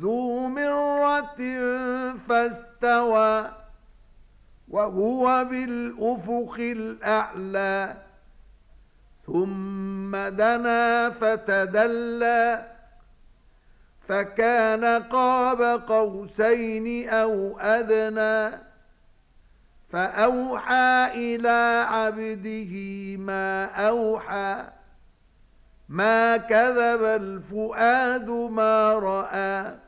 ذو مرة فاستوى وهو بالأفق الأعلى ثم دنا فتدلى فكان قاب قوسين أو أدنى فأوحى إلى عبده ما أوحى ما كذب الفؤاد ما رأى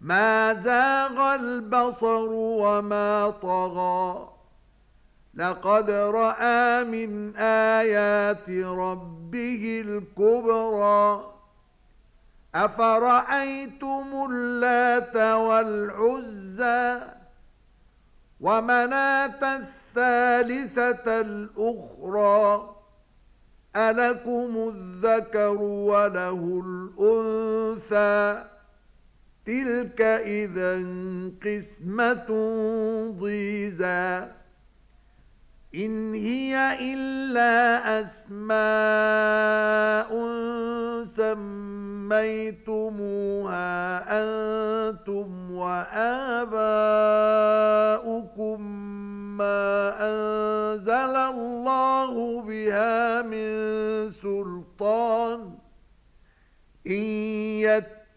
ما زاغ البصر وما طغى لقد رأى من آيات ربه الكبرى أفرأيتم اللات والعزى ومناة الثالثة الأخرى ألكم الذكر وله الأنثى تلك إذا قسمة ضيزى إن هي إلا أسماء سميتموها أنتم وآباؤكم ما أنزل الله بها من سلطان إن